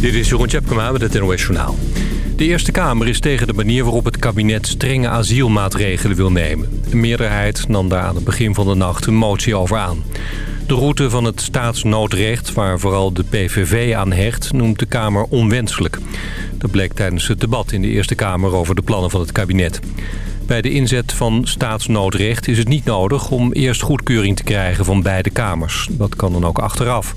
Dit is Jeroen Tjepkema met het NOS Journaal. De Eerste Kamer is tegen de manier waarop het kabinet strenge asielmaatregelen wil nemen. Een meerderheid nam daar aan het begin van de nacht een motie over aan. De route van het staatsnoodrecht, waar vooral de PVV aan hecht, noemt de Kamer onwenselijk. Dat bleek tijdens het debat in de Eerste Kamer over de plannen van het kabinet. Bij de inzet van staatsnoodrecht is het niet nodig om eerst goedkeuring te krijgen van beide kamers. Dat kan dan ook achteraf.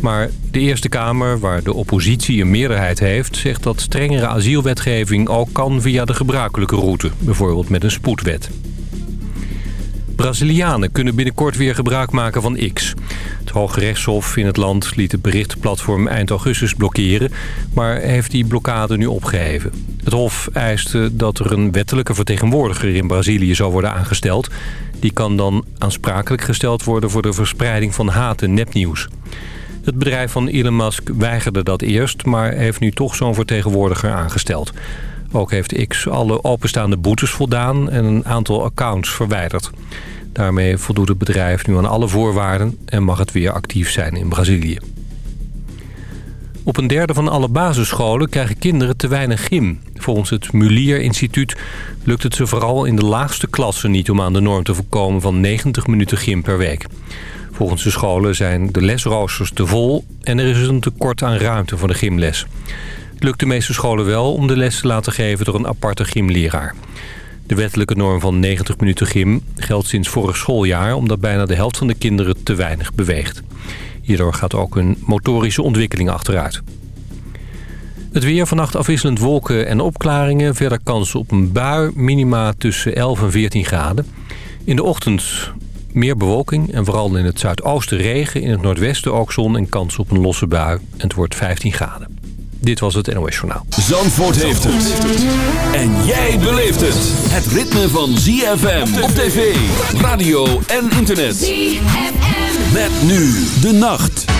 Maar de Eerste Kamer, waar de oppositie een meerderheid heeft... zegt dat strengere asielwetgeving ook kan via de gebruikelijke route. Bijvoorbeeld met een spoedwet. Brazilianen kunnen binnenkort weer gebruik maken van X. Het Hoge Rechtshof in het land liet het berichtplatform eind augustus blokkeren... maar heeft die blokkade nu opgeheven. Het Hof eiste dat er een wettelijke vertegenwoordiger in Brazilië zou worden aangesteld. Die kan dan aansprakelijk gesteld worden voor de verspreiding van haat en nepnieuws. Het bedrijf van Elon Musk weigerde dat eerst, maar heeft nu toch zo'n vertegenwoordiger aangesteld. Ook heeft X alle openstaande boetes voldaan en een aantal accounts verwijderd. Daarmee voldoet het bedrijf nu aan alle voorwaarden en mag het weer actief zijn in Brazilië. Op een derde van alle basisscholen krijgen kinderen te weinig gym. Volgens het Mulier Instituut lukt het ze vooral in de laagste klassen niet om aan de norm te voorkomen van 90 minuten gym per week. Volgens de scholen zijn de lesroosters te vol en er is een tekort aan ruimte voor de gymles. Het lukt de meeste scholen wel om de les te laten geven door een aparte gymleraar. De wettelijke norm van 90 minuten gym geldt sinds vorig schooljaar... omdat bijna de helft van de kinderen te weinig beweegt. Hierdoor gaat ook een motorische ontwikkeling achteruit. Het weer vannacht afwisselend wolken en opklaringen. Verder kans op een bui, minima tussen 11 en 14 graden. In de ochtend meer bewolking en vooral in het zuidoosten regen. In het noordwesten ook zon en kans op een losse bui. En het wordt 15 graden. Dit was het NOS Journaal. Zandvoort heeft het. En jij beleeft het. Het ritme van ZFM op tv, radio en internet. ZFM. Met nu de nacht.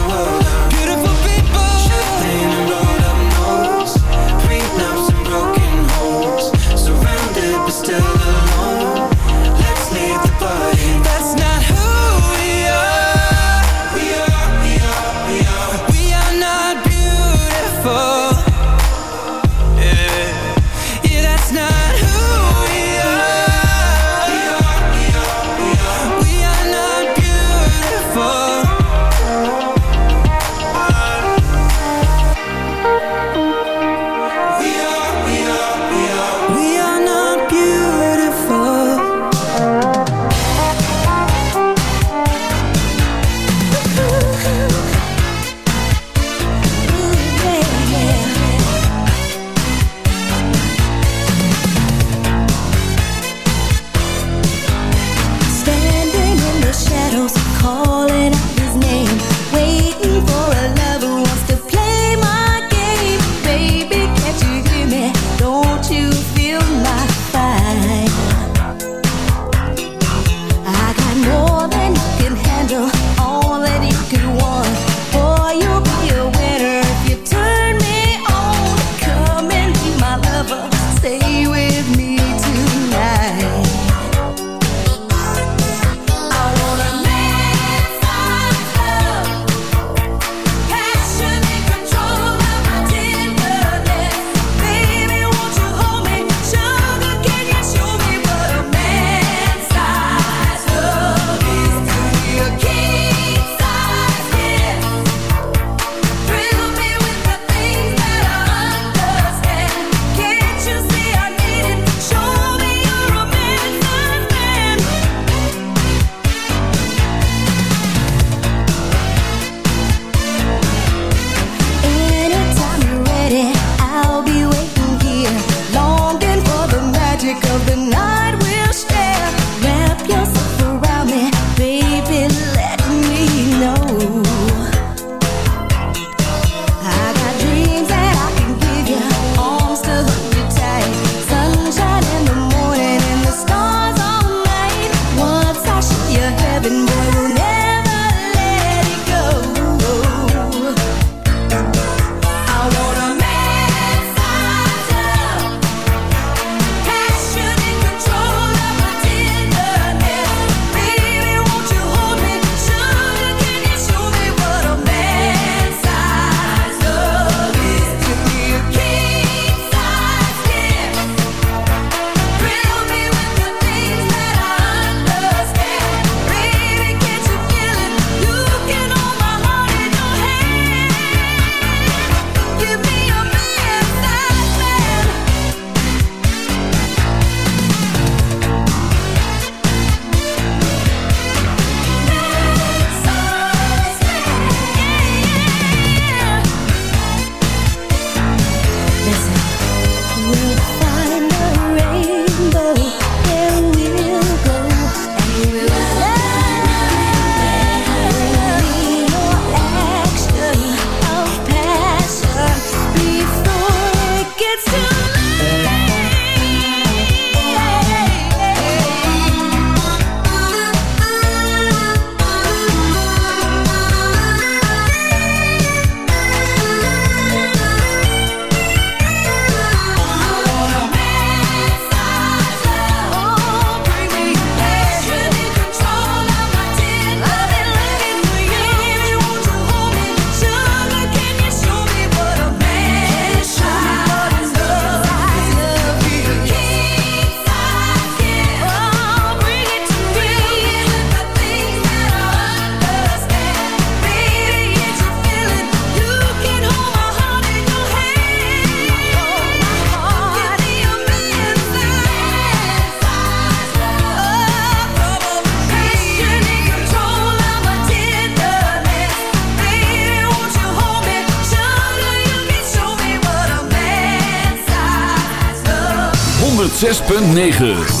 106.9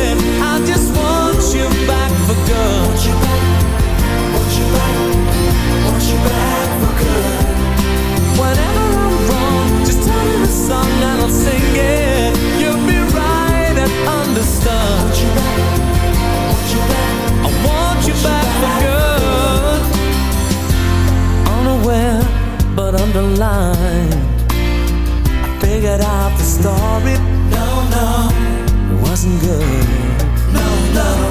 you back for good. Want you back, want you back, for good. Whenever I'm wrong, just tell me the song and I'll sing it. You'll be right and understood. Want you back, want you back, I want, you, back, for good. Unaware but underlined, figured out the story. No, no, it wasn't good. No, no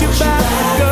you back.